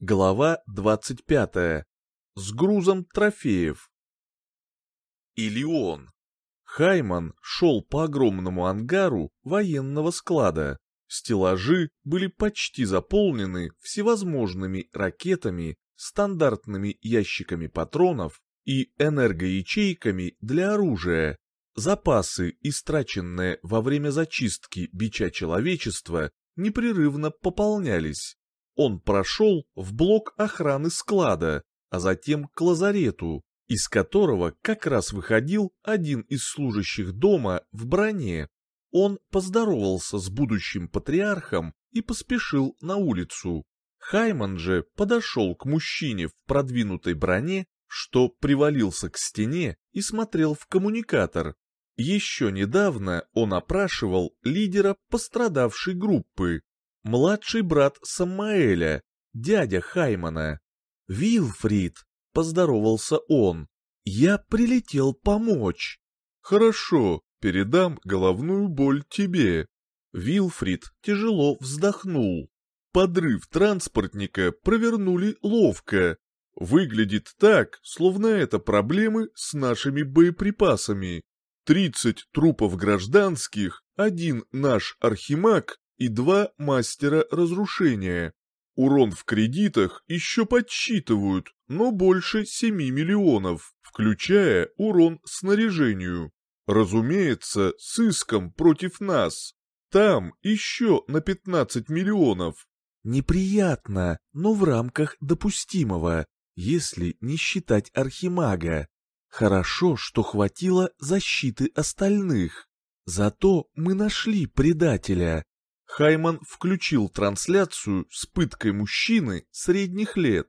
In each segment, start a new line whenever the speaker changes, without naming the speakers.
Глава 25. С грузом трофеев. Илион. Хайман шел по огромному ангару военного склада. Стеллажи были почти заполнены всевозможными ракетами, стандартными ящиками патронов и энергоячейками для оружия. Запасы, истраченные во время зачистки бича человечества, непрерывно пополнялись. Он прошел в блок охраны склада, а затем к лазарету, из которого как раз выходил один из служащих дома в броне. Он поздоровался с будущим патриархом и поспешил на улицу. Хайман же подошел к мужчине в продвинутой броне, что привалился к стене и смотрел в коммуникатор. Еще недавно он опрашивал лидера пострадавшей группы, младший брат Самаэля, дядя Хаймана. «Вилфрид», — поздоровался он, — «я прилетел помочь». «Хорошо, передам головную боль тебе». Вилфрид тяжело вздохнул. Подрыв транспортника провернули ловко. Выглядит так, словно это проблемы с нашими боеприпасами. Тридцать трупов гражданских, один наш архимаг и два мастера разрушения. Урон в кредитах еще подсчитывают, но больше 7 миллионов, включая урон снаряжению. Разумеется, с иском против нас. Там еще на 15 миллионов. Неприятно, но в рамках допустимого, если не считать Архимага. Хорошо, что хватило защиты остальных. Зато мы нашли предателя. Хайман включил трансляцию с пыткой мужчины средних лет.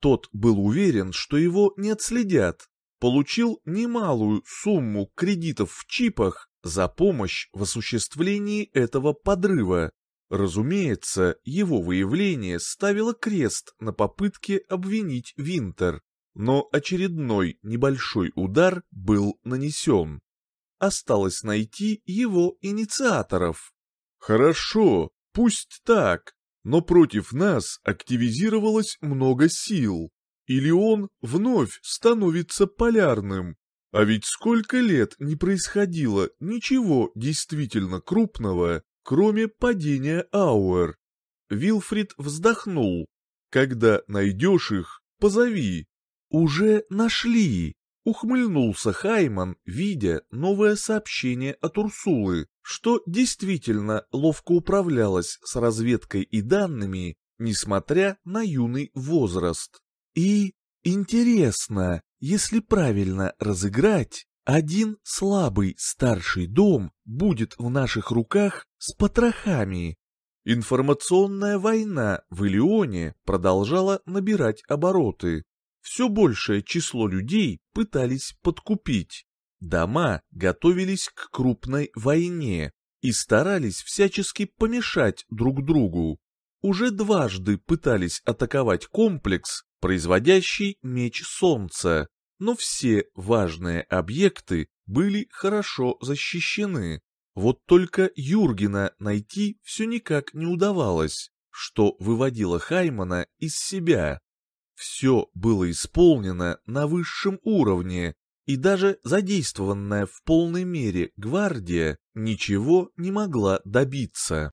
Тот был уверен, что его не отследят. Получил немалую сумму кредитов в чипах за помощь в осуществлении этого подрыва. Разумеется, его выявление ставило крест на попытке обвинить Винтер, но очередной небольшой удар был нанесен. Осталось найти его инициаторов. Хорошо, пусть так, но против нас активизировалось много сил, или он вновь становится полярным. А ведь сколько лет не происходило ничего действительно крупного, кроме падения Ауэр. Вилфрид вздохнул. Когда найдешь их, позови. Уже нашли. Ухмыльнулся Хайман, видя новое сообщение от Урсулы, что действительно ловко управлялась с разведкой и данными, несмотря на юный возраст. И интересно, если правильно разыграть, один слабый старший дом будет в наших руках с потрохами. Информационная война в Илионе продолжала набирать обороты все большее число людей пытались подкупить. Дома готовились к крупной войне и старались всячески помешать друг другу. Уже дважды пытались атаковать комплекс, производящий меч солнца, но все важные объекты были хорошо защищены. Вот только Юргена найти все никак не удавалось, что выводило Хаймана из себя. Все было исполнено на высшем уровне, и даже задействованная в полной мере гвардия ничего не могла добиться.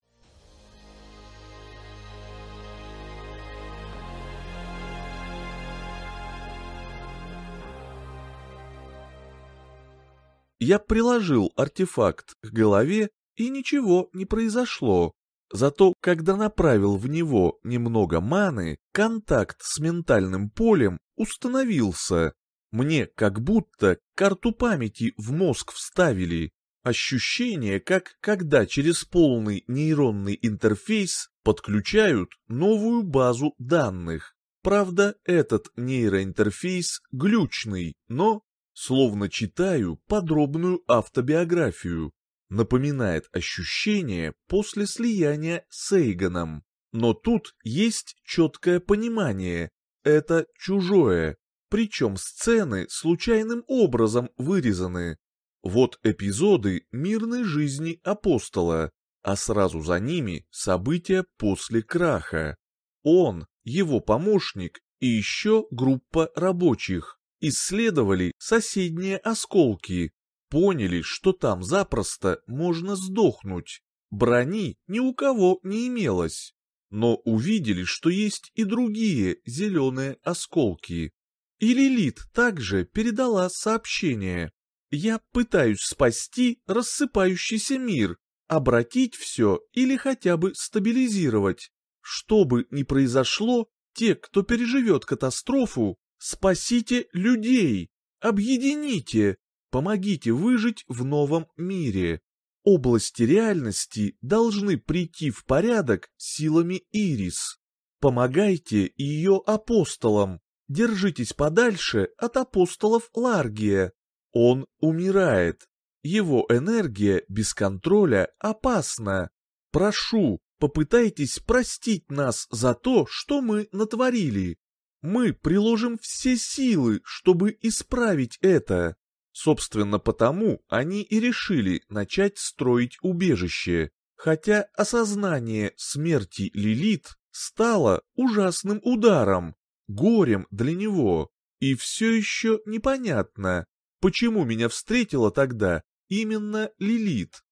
Я приложил артефакт к голове, и ничего не произошло. Зато когда направил в него немного маны, контакт с ментальным полем установился. Мне как будто карту памяти в мозг вставили. Ощущение, как когда через полный нейронный интерфейс подключают новую базу данных. Правда, этот нейроинтерфейс глючный, но словно читаю подробную автобиографию напоминает ощущение после слияния с Эйгоном. Но тут есть четкое понимание – это чужое, причем сцены случайным образом вырезаны. Вот эпизоды мирной жизни апостола, а сразу за ними события после краха. Он, его помощник и еще группа рабочих исследовали соседние осколки, поняли, что там запросто можно сдохнуть. Брони ни у кого не имелось, но увидели, что есть и другие зеленые осколки. И Лилит также передала сообщение. «Я пытаюсь спасти рассыпающийся мир, обратить все или хотя бы стабилизировать. Что бы ни произошло, те, кто переживет катастрофу, спасите людей, объедините, помогите выжить в новом мире. Области реальности должны прийти в порядок силами Ирис. Помогайте ее апостолам, держитесь подальше от апостолов Ларгия. Он умирает. Его энергия без контроля опасна. Прошу, попытайтесь простить нас за то, что мы натворили. Мы приложим все силы, чтобы исправить это. Собственно, потому они и решили начать строить убежище, хотя осознание смерти Лилит стало ужасным ударом, горем для него, и все еще непонятно, почему меня встретила тогда именно Лилит.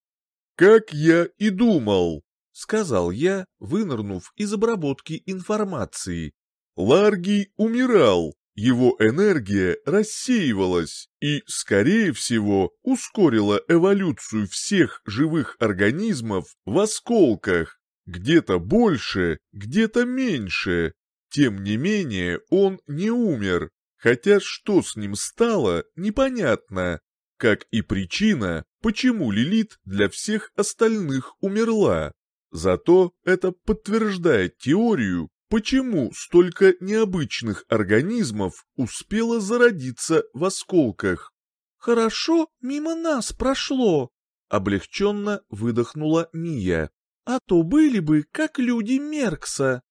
«Как я и думал», —
сказал я, вынырнув из обработки информации.
«Ларгий умирал, его энергия рассеивалась и, скорее всего, ускорила эволюцию всех живых организмов в осколках, где-то больше, где-то меньше. Тем не менее, он не умер, хотя что с ним стало, непонятно как и причина, почему Лилит для всех остальных умерла. Зато это подтверждает теорию, почему столько необычных организмов успело зародиться в осколках.
«Хорошо, мимо нас прошло», — облегченно выдохнула Мия. «А то были бы, как люди Меркса».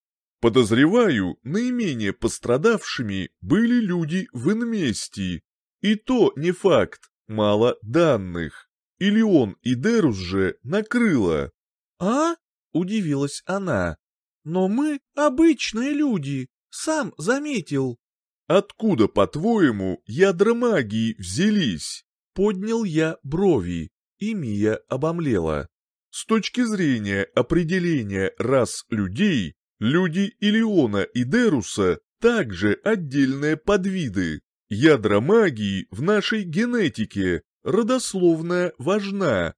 Подозреваю, наименее пострадавшими были люди в Инместии. И то не факт, Мало данных. Или он и Дерус же накрыло.
А? Удивилась она. Но мы обычные люди, сам заметил.
Откуда, по-твоему, ядра магии взялись?
Поднял я брови, и Мия обомлела.
С точки зрения определения рас людей, люди Илиона и Деруса также отдельные подвиды. Ядра магии в нашей генетике, родословная важна.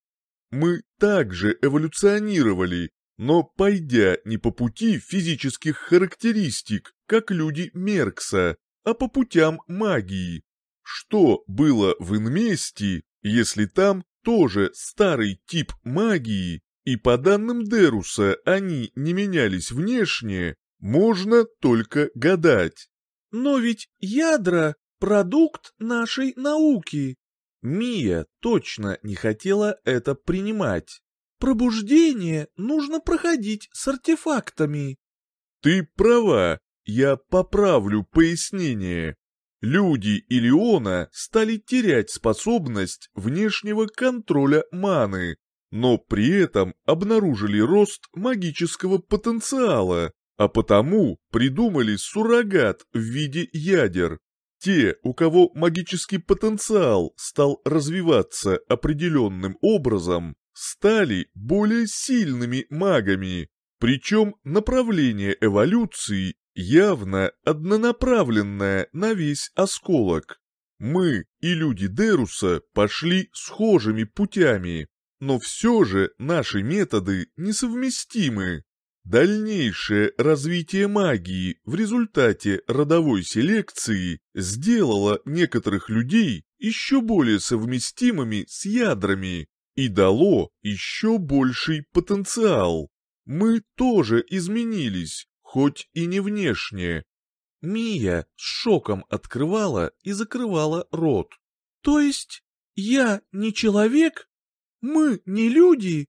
Мы также эволюционировали, но пойдя не по пути физических характеристик, как люди Меркса, а по путям магии. Что было в Инмести, если там тоже старый тип магии, и по данным Деруса они не менялись внешне, можно только гадать.
Но ведь ядра продукт нашей науки. Мия точно не хотела это принимать. Пробуждение нужно проходить с артефактами.
Ты права, я поправлю пояснение. Люди Илиона стали терять способность внешнего контроля маны, но при этом обнаружили рост магического потенциала, а потому придумали суррогат в виде ядер. Те, у кого магический потенциал стал развиваться определенным образом, стали более сильными магами, причем направление эволюции явно однонаправленное на весь осколок. Мы и люди Деруса пошли схожими путями, но все же наши методы несовместимы. Дальнейшее развитие магии в результате родовой селекции сделало некоторых людей еще более совместимыми с ядрами и дало еще больший потенциал. Мы тоже изменились, хоть и не внешне.
Мия с шоком открывала и закрывала рот. То есть я не человек? Мы не люди?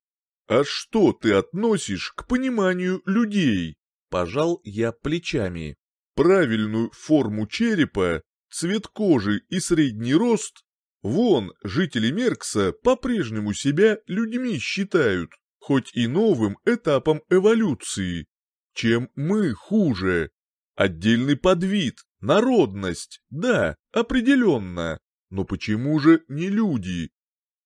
«А что ты относишь к пониманию людей?»
Пожал я плечами.
«Правильную форму черепа, цвет кожи и средний рост? Вон, жители Меркса по-прежнему себя людьми считают, хоть и новым этапом эволюции. чем мы хуже. Отдельный подвид, народность, да, определенно. Но почему же не люди?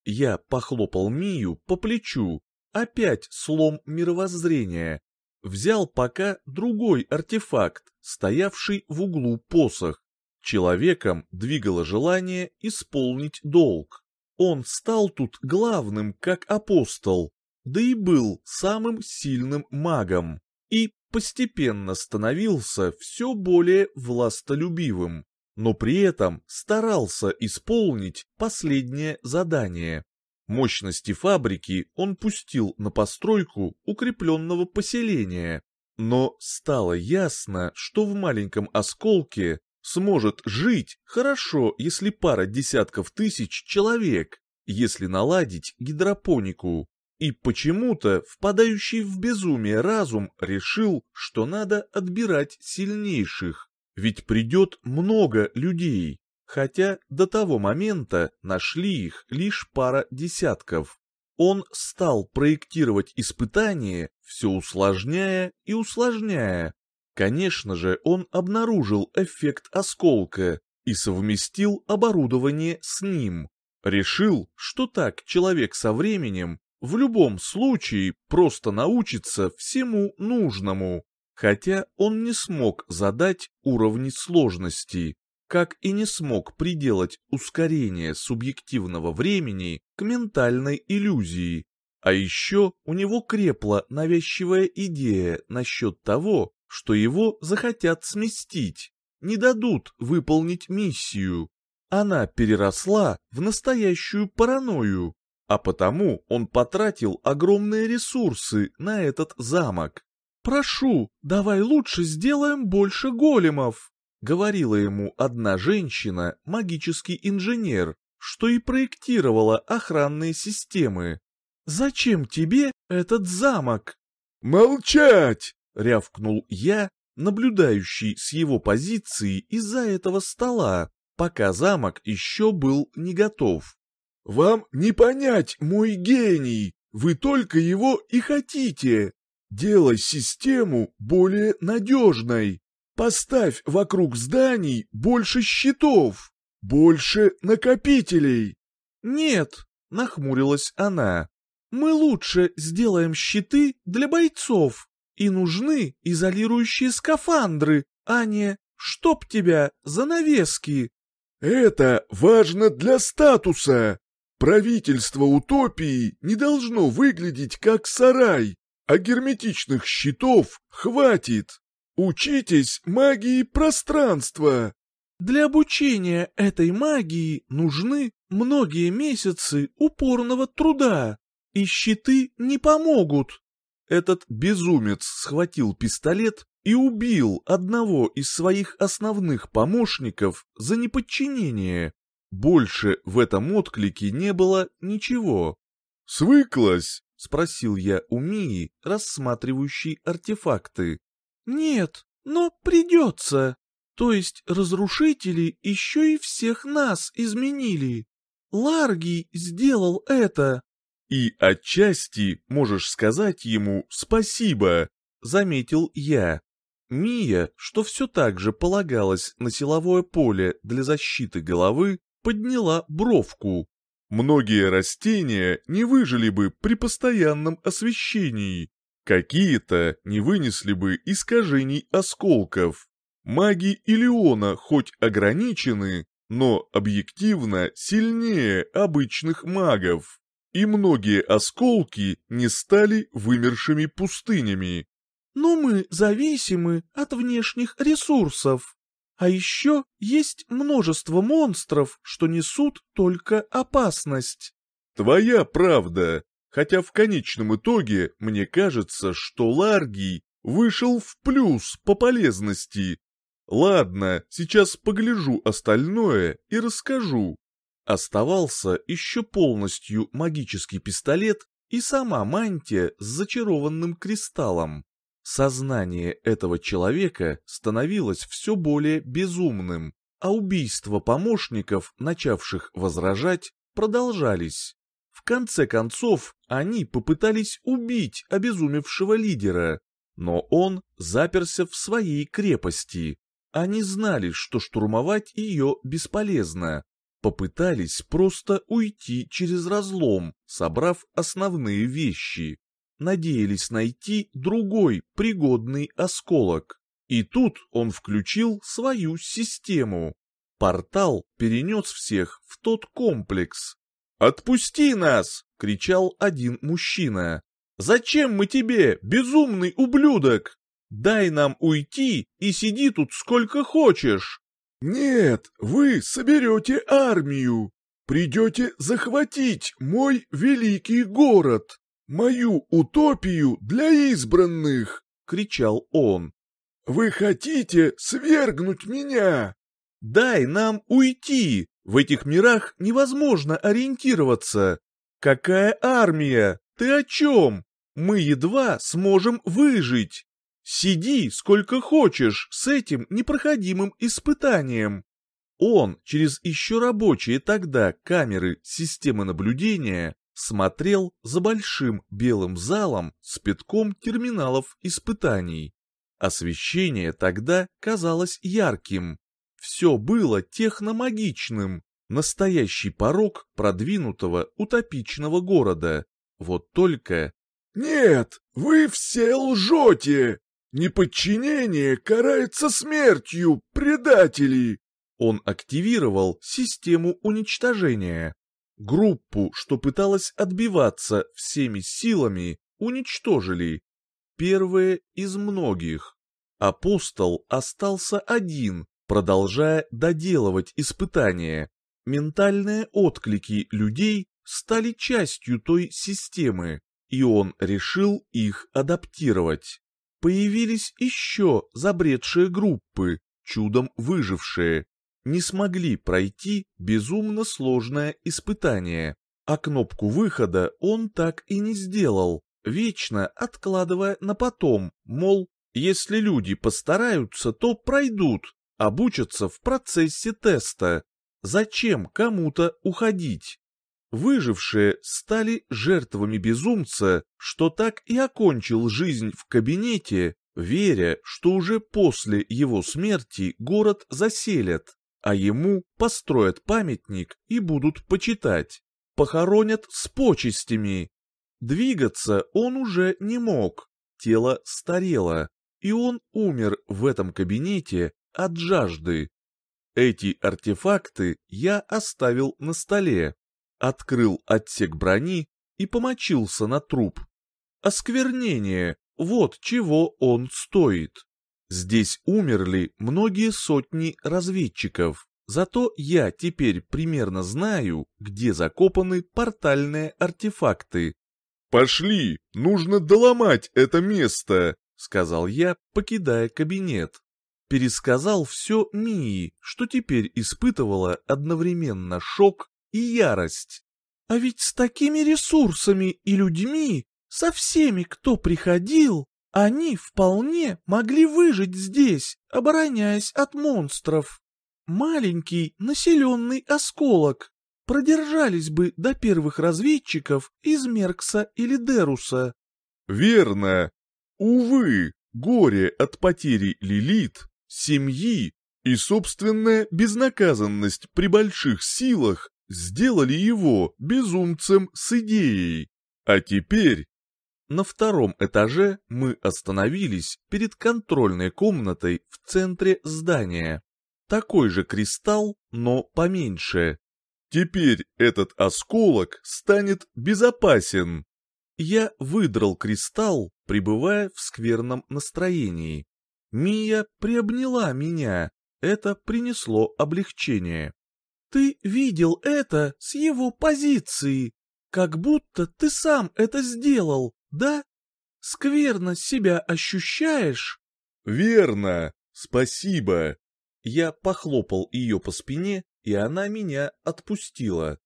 Я похлопал Мию по плечу. Опять слом мировоззрения. Взял пока другой артефакт, стоявший в углу посох. Человеком двигало желание исполнить долг. Он стал тут главным, как апостол, да и был самым сильным магом, и постепенно становился все более властолюбивым, но при этом старался исполнить последнее задание. Мощности фабрики он пустил на постройку укрепленного поселения, но стало ясно, что в маленьком осколке сможет жить хорошо, если пара десятков тысяч человек, если наладить гидропонику. И почему-то впадающий в безумие разум решил, что надо отбирать сильнейших, ведь придет много людей, хотя до того момента нашли их лишь пара десятков. Он стал проектировать испытания, все усложняя и усложняя. Конечно же, он обнаружил эффект осколка и совместил оборудование с ним. Решил, что так человек со временем в любом случае просто научится всему нужному, хотя он не смог задать уровни сложности, как и не смог приделать ускорение субъективного времени к ментальной иллюзии. А еще у него крепла навязчивая идея насчет того, что его захотят сместить, не дадут выполнить миссию. Она переросла в настоящую паранойю, а потому он потратил огромные ресурсы на этот замок. «Прошу, давай лучше сделаем больше големов», — говорила ему одна женщина, магический инженер, что и проектировала охранные системы. «Зачем тебе этот замок?»
«Молчать!»
— рявкнул я, наблюдающий с его позиции из-за этого стола, пока замок еще был не готов.
Вам не понять мой гений, вы только его и хотите. Делай систему более надежной. Поставь вокруг зданий больше щитов, больше накопителей.
Нет, нахмурилась она. Мы лучше сделаем щиты для бойцов. И нужны изолирующие скафандры, а не «чтоб тебя, занавески».
Это важно для статуса. Правительство утопии не должно выглядеть как сарай, а герметичных щитов хватит. Учитесь магии пространства.
Для обучения этой магии нужны многие месяцы упорного труда, и щиты не помогут. Этот безумец схватил пистолет и убил одного из своих основных помощников за неподчинение. Больше в этом отклике не было ничего.
«Свыклась?»
— спросил я у Мии, рассматривающей артефакты. «Нет, но придется. То есть разрушители еще и всех нас изменили. Ларгий сделал это».
«И отчасти можешь сказать ему спасибо», — заметил я.
Мия, что все так же полагалось на силовое поле для защиты головы, подняла бровку.
Многие растения не выжили бы при постоянном освещении. Какие-то не вынесли бы искажений осколков. Маги Илиона хоть ограничены, но объективно сильнее обычных магов. И многие осколки не стали вымершими пустынями.
Но мы зависимы от внешних ресурсов. А еще есть множество монстров, что несут только опасность.
Твоя правда, хотя в конечном итоге мне кажется, что Ларгий вышел в плюс по полезности. Ладно, сейчас погляжу остальное и расскажу.
Оставался еще полностью магический пистолет и сама мантия с зачарованным кристаллом. Сознание этого человека становилось все более безумным, а убийства помощников, начавших возражать, продолжались. В конце концов, они попытались убить обезумевшего лидера, но он заперся в своей крепости. Они знали, что штурмовать ее бесполезно. Попытались просто уйти через разлом, собрав основные вещи. Надеялись найти другой пригодный осколок. И тут он включил свою систему. Портал перенес всех в тот комплекс. «Отпусти нас!» — кричал один мужчина. «Зачем мы тебе, безумный ублюдок? Дай нам уйти и сиди тут сколько хочешь!»
«Нет, вы соберете армию, придете захватить мой великий город, мою утопию для избранных!» — кричал он. «Вы хотите свергнуть меня?»
«Дай нам уйти! В этих мирах невозможно ориентироваться! Какая армия? Ты о чем? Мы едва сможем выжить!» Сиди сколько хочешь с этим непроходимым испытанием. Он через еще рабочие тогда камеры системы наблюдения смотрел за большим белым залом с пятком терминалов испытаний. Освещение тогда казалось ярким. Все было техномагичным, настоящий порог продвинутого утопичного города. Вот только...
«Нет, вы все лжете!» Неподчинение карается смертью, предатели!»
Он активировал систему уничтожения. Группу, что пыталась отбиваться всеми силами, уничтожили. Первые из многих. Апостол остался один, продолжая доделывать испытания. Ментальные отклики людей стали частью той системы, и он решил их адаптировать появились еще забредшие группы, чудом выжившие, не смогли пройти безумно сложное испытание, а кнопку выхода он так и не сделал, вечно откладывая на потом, мол, если люди постараются, то пройдут, обучатся в процессе теста. Зачем кому-то уходить? Выжившие стали жертвами безумца, что так и окончил жизнь в кабинете, веря, что уже после его смерти город заселят, а ему построят памятник и будут почитать, похоронят с почестями. Двигаться он уже не мог, тело старело, и он умер в этом кабинете от жажды. Эти артефакты я оставил на столе, открыл отсек брони и помочился на труп. Осквернение, вот чего он стоит. Здесь умерли многие сотни разведчиков, зато я теперь примерно знаю, где закопаны портальные артефакты.
«Пошли, нужно доломать это место», — сказал я,
покидая кабинет. Пересказал все Мии, что теперь испытывала одновременно шок и ярость. А ведь с такими ресурсами и людьми, со всеми, кто приходил, они вполне могли выжить здесь, обороняясь от монстров. Маленький населенный осколок. Продержались бы до первых разведчиков из Меркса или Деруса.
Верно. Увы, горе от потери Лилит, семьи и собственная безнаказанность при больших силах сделали его безумцем с идеей. А теперь...
На втором этаже мы остановились перед контрольной комнатой в центре здания. Такой же кристалл, но поменьше.
Теперь этот осколок станет безопасен.
Я выдрал кристалл, пребывая в скверном настроении. Мия приобняла меня. Это принесло облегчение. Ты видел это с его позиции, как будто ты сам это сделал, да? Скверно себя ощущаешь?
Верно, спасибо.
Я похлопал ее по спине, и она меня отпустила.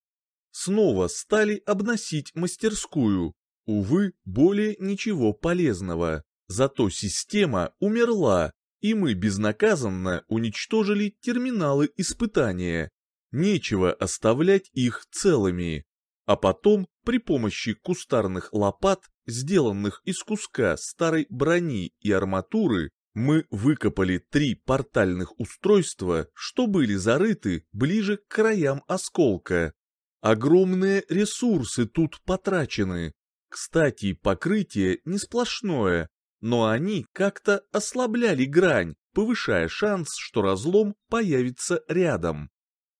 Снова стали обносить мастерскую. Увы, более ничего полезного. Зато система умерла, и мы безнаказанно уничтожили терминалы испытания, Нечего оставлять их целыми. А потом при помощи кустарных лопат, сделанных из куска старой брони и арматуры, мы выкопали три портальных устройства, что были зарыты ближе к краям осколка. Огромные ресурсы тут потрачены. Кстати, покрытие не сплошное, но они как-то ослабляли грань, повышая шанс, что разлом появится рядом.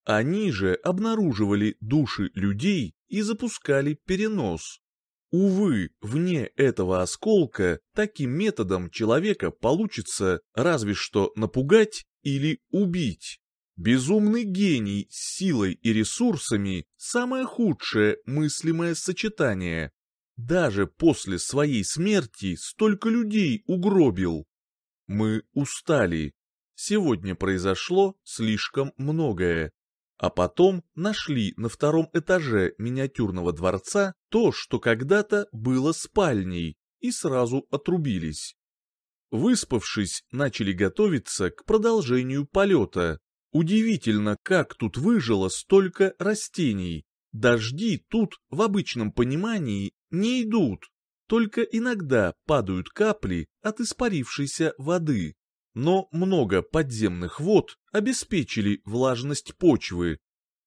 Они же обнаруживали души людей и запускали перенос. Увы, вне этого осколка таким методом человека получится разве что напугать или убить. Безумный гений с силой и ресурсами – самое худшее мыслимое сочетание. Даже после своей смерти столько людей угробил. Мы устали. Сегодня произошло слишком многое. А потом нашли на втором этаже миниатюрного дворца то, что когда-то было спальней, и сразу отрубились. Выспавшись, начали готовиться к продолжению полета. Удивительно, как тут выжило столько растений. Дожди тут, в обычном понимании, не идут, только иногда падают капли от испарившейся воды но много подземных вод обеспечили влажность почвы.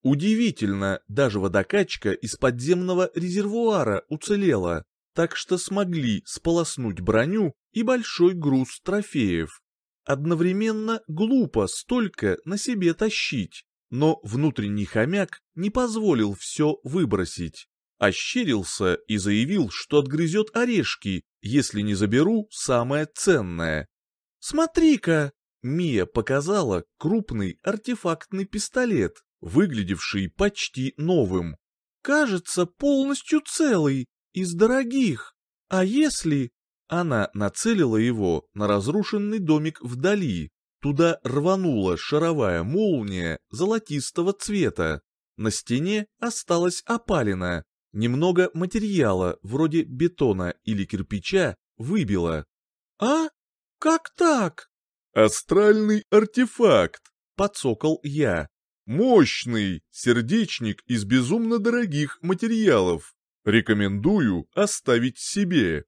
Удивительно, даже водокачка из подземного резервуара уцелела, так что смогли сполоснуть броню и большой груз трофеев. Одновременно глупо столько на себе тащить, но внутренний хомяк не позволил все выбросить. Ощерился и заявил, что отгрызет орешки, если не заберу самое ценное. «Смотри-ка!» Мия показала крупный артефактный пистолет, выглядевший почти новым. «Кажется, полностью целый, из дорогих. А если...» Она нацелила его на разрушенный домик вдали. Туда рванула шаровая молния золотистого цвета. На стене осталась опалина. Немного материала, вроде бетона или кирпича, выбило. «А?» «Как так?»
«Астральный артефакт», —
подсокол я.
«Мощный сердечник из безумно дорогих материалов. Рекомендую оставить себе».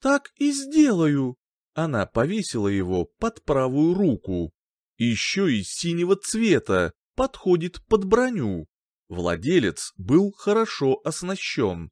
«Так и сделаю». Она повесила его под правую руку. Еще и синего цвета, подходит под броню. Владелец был хорошо оснащен.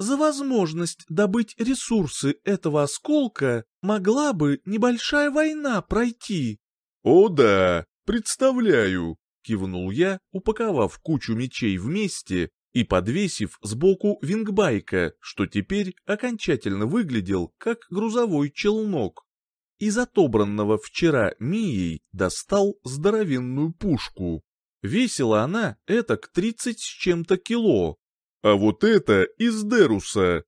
За возможность добыть ресурсы этого осколка могла бы небольшая война пройти.
«О да, представляю!» — кивнул я, упаковав кучу мечей вместе и подвесив сбоку вингбайка, что теперь окончательно выглядел как грузовой челнок. Из отобранного вчера Мией достал здоровенную пушку. Весила она этак тридцать с чем-то кило, а вот это из Деруса.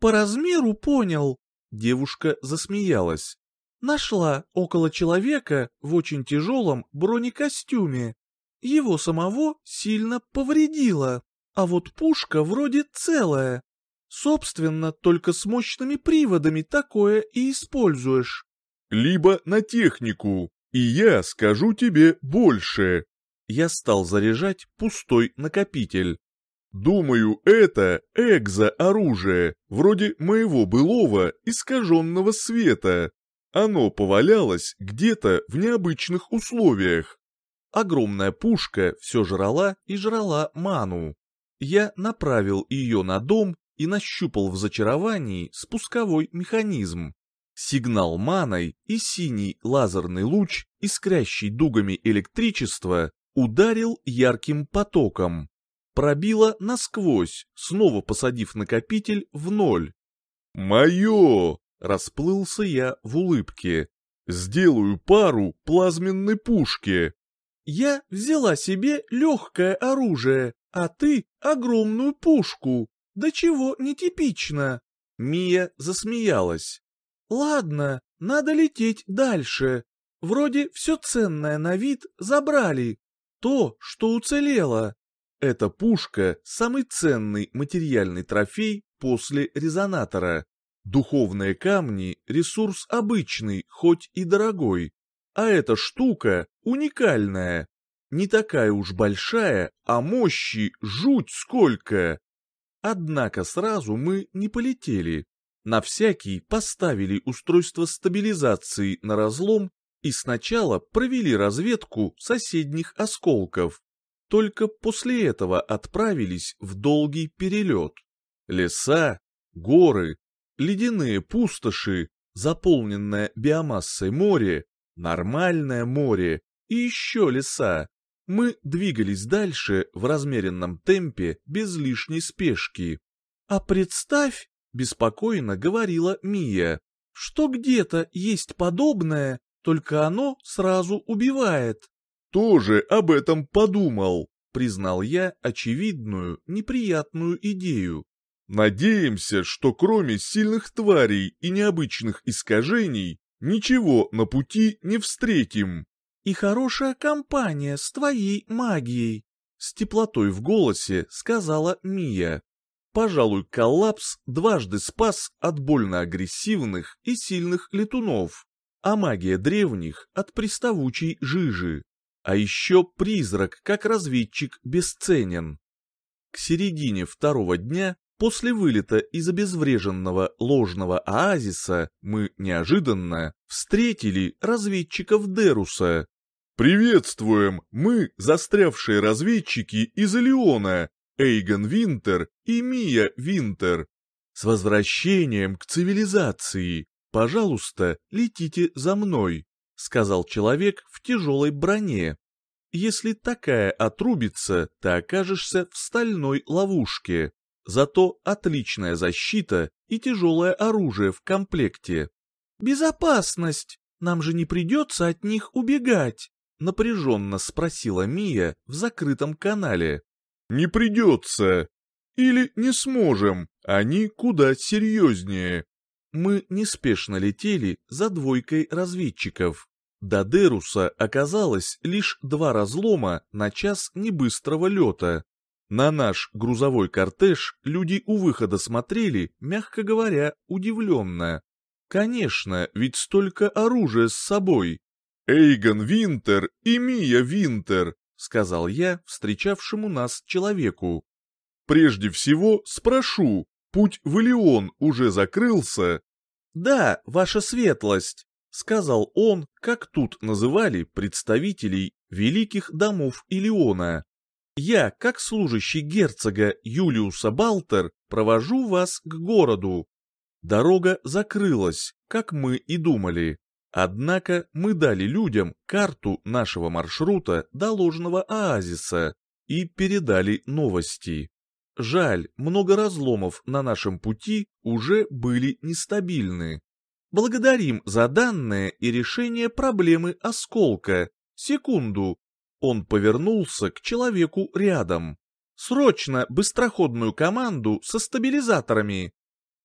По размеру понял. Девушка засмеялась. Нашла около человека в очень тяжелом бронекостюме. Его самого сильно повредило, а вот пушка вроде целая. Собственно, только с мощными приводами такое и используешь.
Либо на технику, и я скажу тебе больше.
Я стал заряжать пустой накопитель.
Думаю, это экзо-оружие, вроде моего былого искаженного света. Оно повалялось где-то в необычных условиях.
Огромная пушка все жрала и жрала ману. Я направил ее на дом и нащупал в зачаровании спусковой механизм. Сигнал маной и синий лазерный луч, искрящий дугами электричества, ударил ярким потоком пробило насквозь, снова посадив накопитель в ноль.
«Мое!»
— расплылся я в улыбке.
«Сделаю пару плазменной пушки».
«Я взяла себе легкое оружие, а ты — огромную пушку. Да чего нетипично?» Мия засмеялась. «Ладно, надо лететь дальше. Вроде все ценное на вид забрали. То, что уцелело. Эта пушка – самый ценный материальный трофей после резонатора. Духовные камни – ресурс обычный, хоть и дорогой. А эта штука уникальная. Не такая уж большая, а мощи жуть сколько. Однако сразу мы не полетели. На всякий поставили устройство стабилизации на разлом и сначала провели разведку соседних осколков. Только после этого отправились в долгий перелет. Леса, горы, ледяные пустоши, заполненное биомассой море, нормальное море и еще леса. Мы двигались дальше в размеренном темпе без лишней спешки. А представь, беспокойно говорила Мия, что где-то есть подобное, только оно сразу убивает.
Тоже об этом подумал,
признал я очевидную, неприятную идею.
Надеемся, что кроме сильных тварей и необычных искажений, ничего на пути не встретим.
И хорошая компания с твоей магией, с теплотой в голосе сказала Мия. Пожалуй, коллапс дважды спас от больно-агрессивных и сильных летунов, а магия древних от приставучей жижи. А еще призрак, как разведчик, бесценен. К середине второго дня После вылета из обезвреженного ложного оазиса мы неожиданно встретили разведчиков Деруса.
«Приветствуем! Мы застрявшие разведчики из Элеона, Эйгон Винтер и Мия Винтер.
С возвращением к цивилизации! Пожалуйста, летите за мной!» — сказал человек в тяжелой броне. «Если такая отрубится, ты окажешься в стальной ловушке». Зато отличная защита и тяжелое оружие в комплекте. «Безопасность! Нам же не придется от них убегать!» Напряженно спросила Мия в закрытом канале.
«Не придется! Или не сможем, они куда серьезнее!»
Мы неспешно летели за двойкой разведчиков. До Деруса оказалось лишь два разлома на час небыстрого лета. На наш грузовой кортеж люди у выхода смотрели, мягко говоря, удивленно. Конечно, ведь столько оружия с собой.
«Эйгон Винтер и Мия Винтер», — сказал я встречавшему нас человеку. «Прежде всего спрошу, путь в Илеон уже закрылся?»
«Да, ваша светлость», — сказал он, как тут называли представителей великих домов Илеона. Я, как служащий герцога Юлиуса Балтер, провожу вас к городу. Дорога закрылась, как мы и думали. Однако мы дали людям карту нашего маршрута до ложного оазиса и передали новости. Жаль, много разломов на нашем пути уже были нестабильны. Благодарим за данные и решение проблемы осколка. Секунду, он повернулся к человеку рядом. «Срочно быстроходную команду со стабилизаторами!»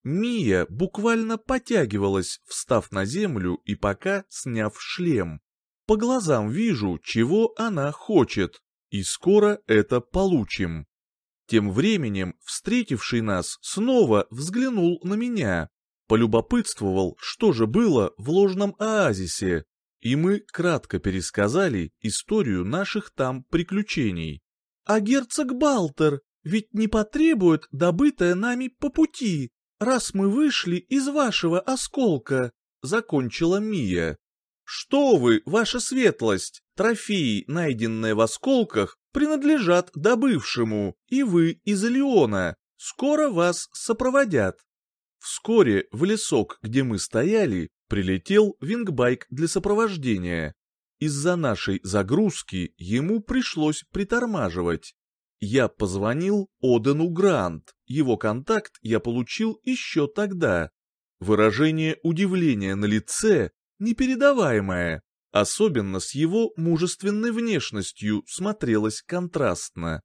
Мия буквально потягивалась, встав на землю и пока сняв шлем. По глазам вижу, чего она хочет, и скоро это получим. Тем временем встретивший нас снова взглянул на меня, полюбопытствовал, что же было в ложном оазисе, и мы кратко пересказали историю наших там приключений. «А герцог Балтер ведь не потребует добытое нами по пути, раз мы вышли из вашего осколка», — закончила Мия. «Что вы, ваша светлость, трофеи, найденные в осколках, принадлежат добывшему, и вы из Леона. Скоро вас сопроводят». Вскоре в лесок, где мы стояли, прилетел вингбайк для сопровождения. Из-за нашей загрузки ему пришлось притормаживать. Я позвонил Одену Грант, его контакт я получил еще тогда. Выражение удивления на лице непередаваемое, особенно с его мужественной внешностью смотрелось контрастно.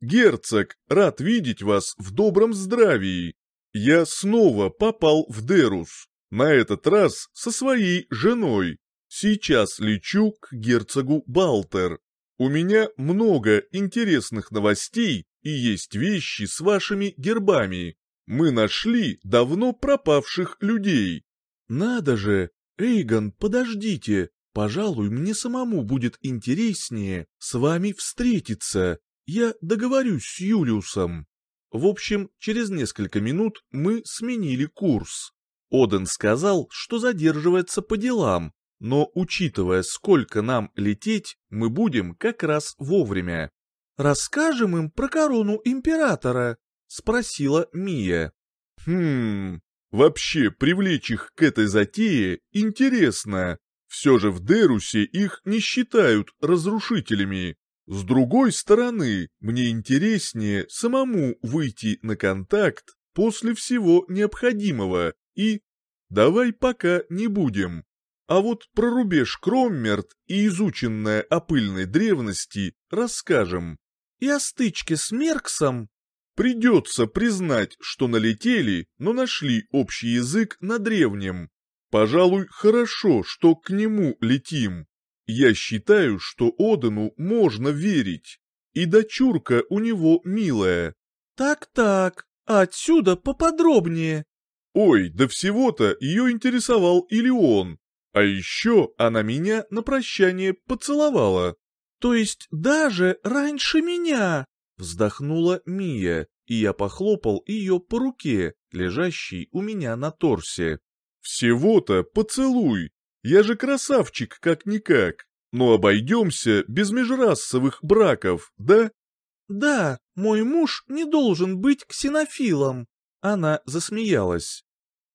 «Герцог, рад видеть вас в добром здравии. Я снова попал в Дерус. На этот раз со своей женой. Сейчас лечу к герцогу Балтер. У меня много интересных новостей и есть вещи с вашими гербами. Мы нашли давно пропавших людей.
Надо же, Эйгон, подождите. Пожалуй, мне самому будет интереснее с вами встретиться. Я договорюсь с Юлиусом. В общем, через несколько минут мы сменили курс. Оден сказал, что задерживается по делам, но учитывая, сколько нам лететь, мы будем как раз вовремя. «Расскажем им про корону императора?» — спросила Мия.
«Хм, вообще привлечь их к этой затее интересно. Все же в Дерусе их не считают разрушителями. С другой стороны, мне интереснее самому выйти на контакт после всего необходимого и... Давай пока не будем. А вот про рубеж Кроммерт и изученное о пыльной древности расскажем.
И о стычке с Мерксом
Придется признать, что налетели, но нашли общий язык на древнем. Пожалуй, хорошо, что к нему летим. Я считаю, что Одену можно верить. И дочурка у него милая.
Так-так, отсюда поподробнее.
Ой, да всего-то ее интересовал Илион. А еще она меня на прощание поцеловала.
То есть даже раньше меня, вздохнула Мия, и я похлопал ее по руке, лежащей у меня на торсе.
Всего-то поцелуй. Я же красавчик как-никак. Но обойдемся без межрасовых браков, да?
Да, мой муж не должен быть ксенофилом. Она засмеялась.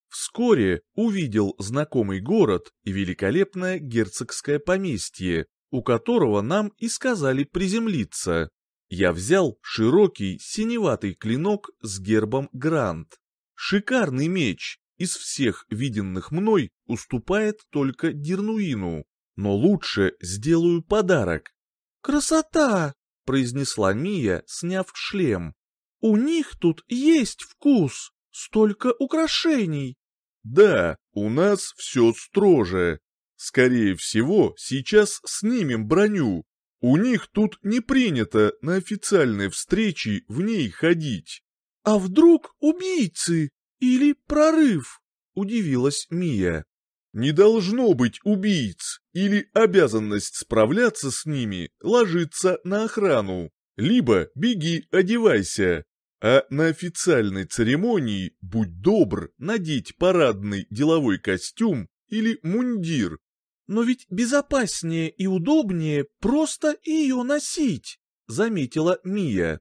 Вскоре увидел знакомый город и великолепное герцогское поместье, у которого нам и сказали приземлиться. Я взял широкий синеватый клинок с гербом Грант. Шикарный меч, из всех виденных мной уступает только Дернуину, но лучше сделаю подарок. «Красота!» — произнесла Мия, сняв шлем. «У них тут есть вкус, столько украшений!»
«Да, у нас все строже. Скорее всего, сейчас снимем броню. У них тут не принято на официальной встрече в ней ходить».
«А вдруг убийцы?» «Или прорыв?» — удивилась Мия.
«Не должно быть убийц, или обязанность справляться с ними ложится на охрану, либо беги, одевайся, а на официальной церемонии будь добр надеть парадный деловой костюм или мундир.
Но ведь безопаснее и удобнее просто ее носить, заметила Мия.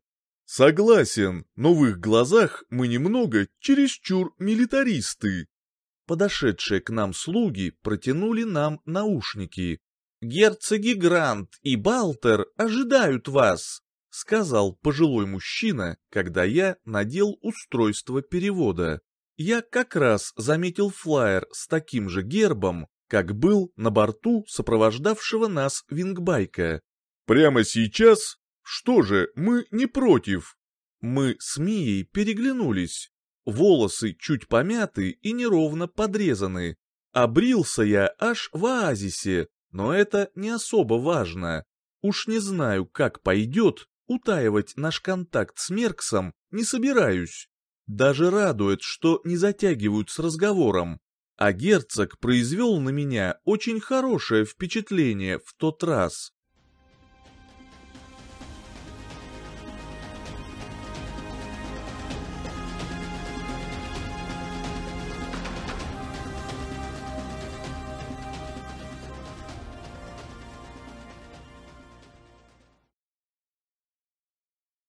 Согласен, но в их глазах мы немного чересчур милитаристы.
Подошедшие к нам слуги протянули нам наушники. «Герцоги Грант и Балтер ожидают вас», — сказал пожилой мужчина, когда я надел устройство перевода. Я как раз заметил флаер с таким же гербом, как был на борту сопровождавшего нас вингбайка.
«Прямо сейчас что же, мы не против.
Мы с Мией переглянулись. Волосы чуть помяты и неровно подрезаны. Обрился я аж в оазисе, но это не особо важно. Уж не знаю, как пойдет, утаивать наш контакт с Мерксом не собираюсь. Даже радует, что не затягивают с разговором. А герцог произвел на меня очень хорошее впечатление в тот раз.